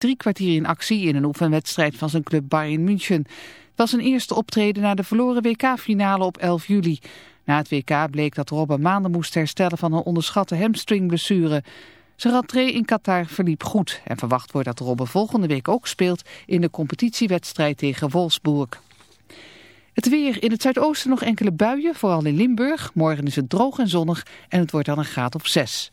drie kwartier in actie in een oefenwedstrijd van zijn club Bayern München. Het was een eerste optreden na de verloren WK-finale op 11 juli. Na het WK bleek dat Robben maanden moest herstellen van een onderschatte hamstringblessure. Zijn rentree in Qatar verliep goed en verwacht wordt dat Robben volgende week ook speelt in de competitiewedstrijd tegen Wolfsburg. Het weer in het zuidoosten nog enkele buien, vooral in Limburg. Morgen is het droog en zonnig en het wordt dan een graad of 6.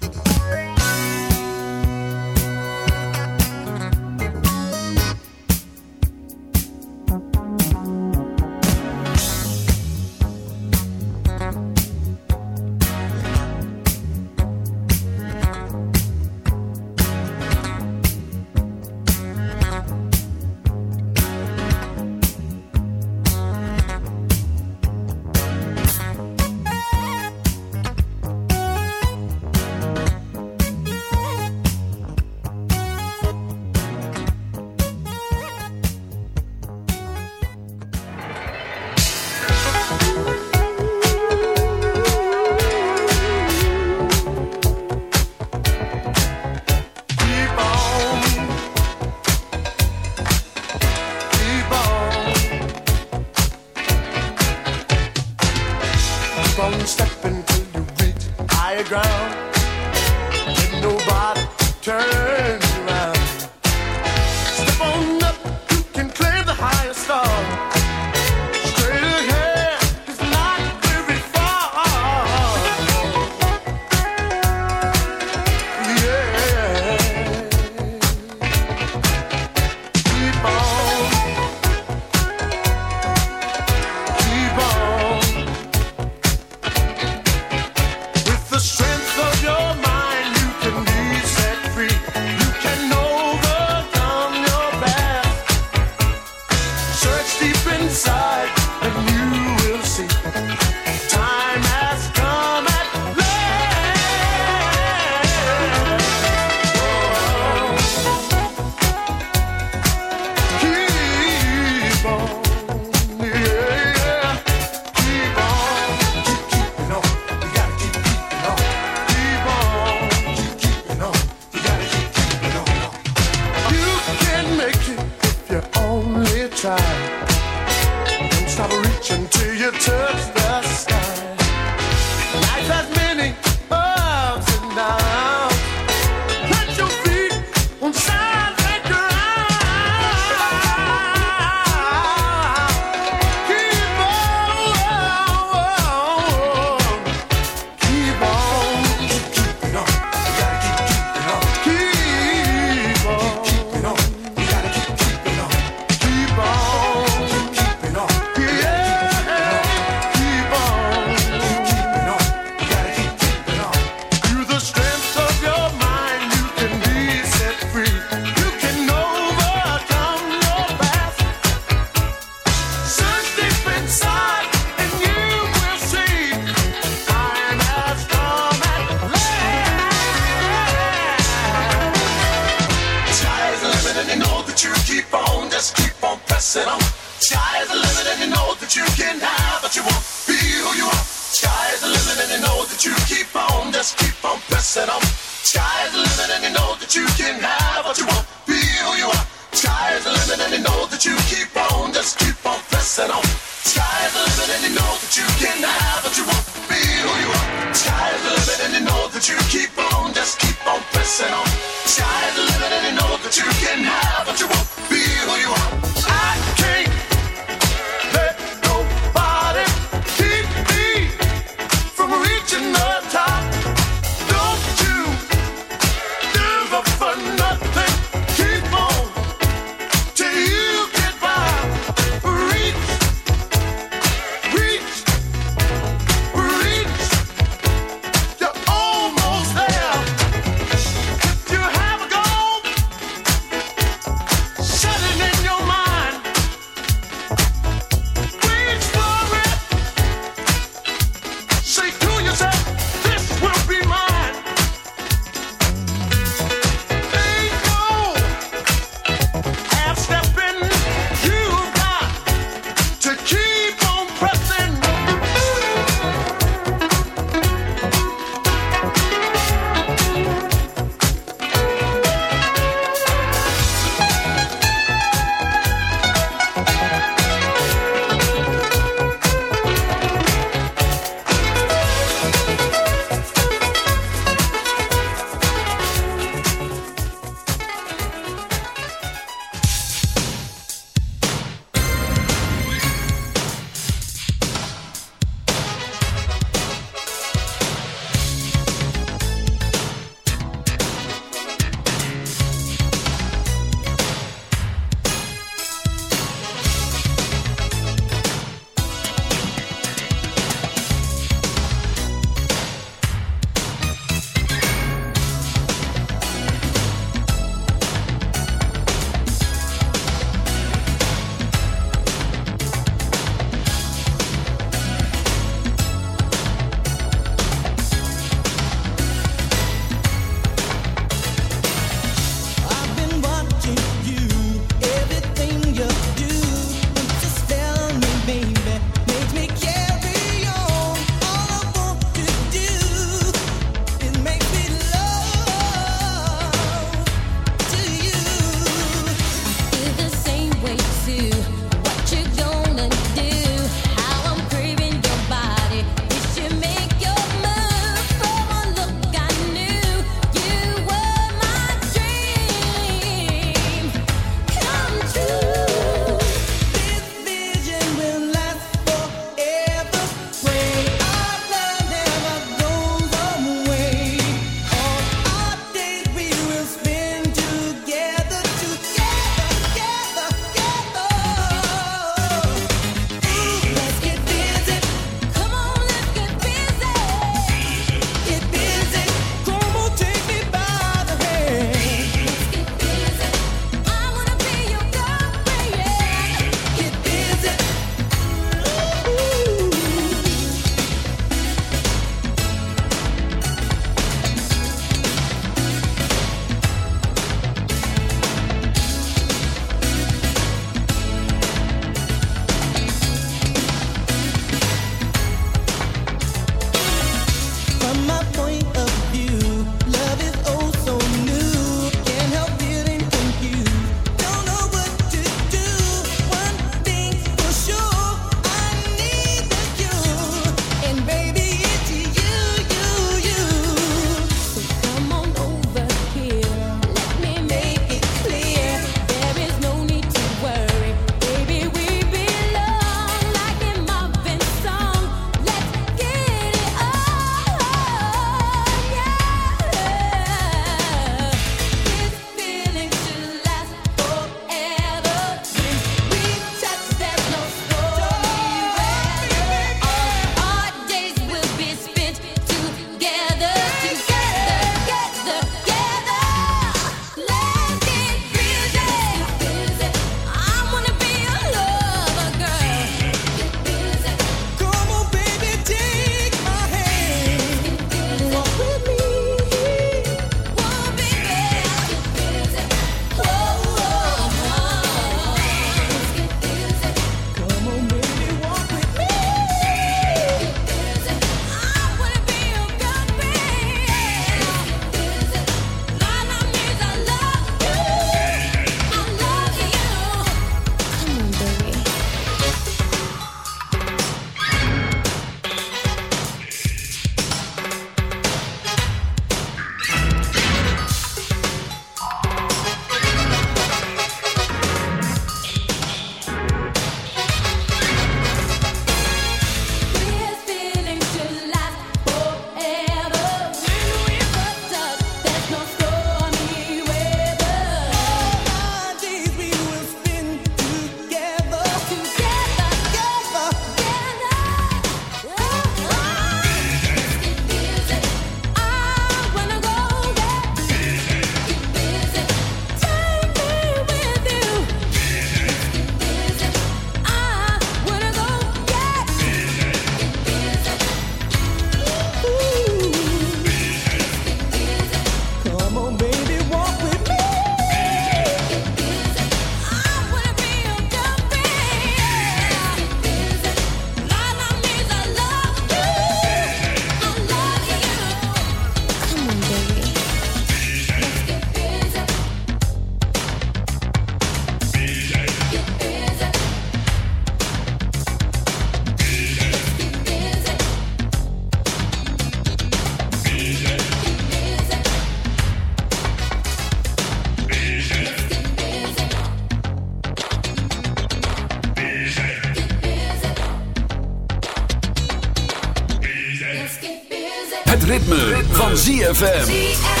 Van ZFM.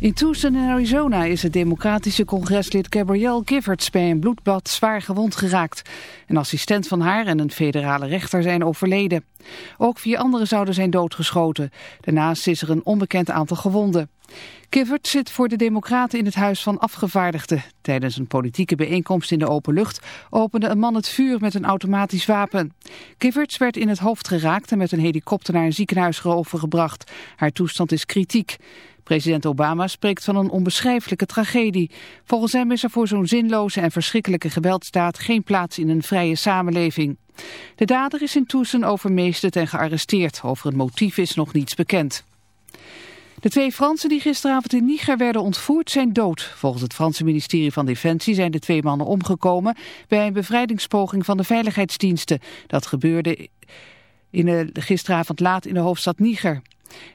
In Tucson in Arizona is het democratische congreslid Gabrielle Giffords bij een bloedbad zwaar gewond geraakt. Een assistent van haar en een federale rechter zijn overleden. Ook vier anderen zouden zijn doodgeschoten. Daarnaast is er een onbekend aantal gewonden. Giffords zit voor de democraten in het Huis van Afgevaardigden. Tijdens een politieke bijeenkomst in de open lucht opende een man het vuur met een automatisch wapen. Giffords werd in het hoofd geraakt en met een helikopter naar een ziekenhuis overgebracht. Haar toestand is kritiek. President Obama spreekt van een onbeschrijfelijke tragedie. Volgens hem is er voor zo'n zinloze en verschrikkelijke geweldstaat geen plaats in een vrije samenleving. De dader is in overmeesterd en gearresteerd. Over het motief is nog niets bekend. De twee Fransen die gisteravond in Niger werden ontvoerd zijn dood. Volgens het Franse ministerie van Defensie zijn de twee mannen omgekomen bij een bevrijdingspoging van de veiligheidsdiensten. Dat gebeurde in de, gisteravond laat in de hoofdstad Niger.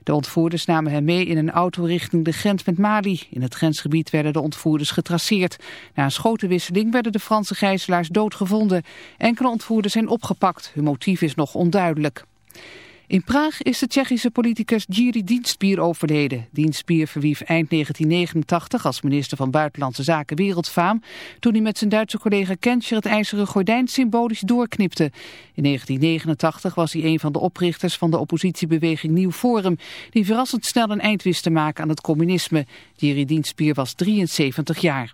De ontvoerders namen hem mee in een auto richting de grens met Mali. In het grensgebied werden de ontvoerders getraceerd. Na een schotenwisseling werden de Franse gijzelaars doodgevonden. Enkele ontvoerders zijn opgepakt. Hun motief is nog onduidelijk. In Praag is de Tsjechische politicus Jiri Dienstbier overleden. Dienstbier verwierf eind 1989 als minister van Buitenlandse Zaken wereldfaam... toen hij met zijn Duitse collega Kenscher het ijzeren gordijn symbolisch doorknipte. In 1989 was hij een van de oprichters van de oppositiebeweging Nieuw Forum... die verrassend snel een eind wist te maken aan het communisme. Jiri Dienstbier was 73 jaar.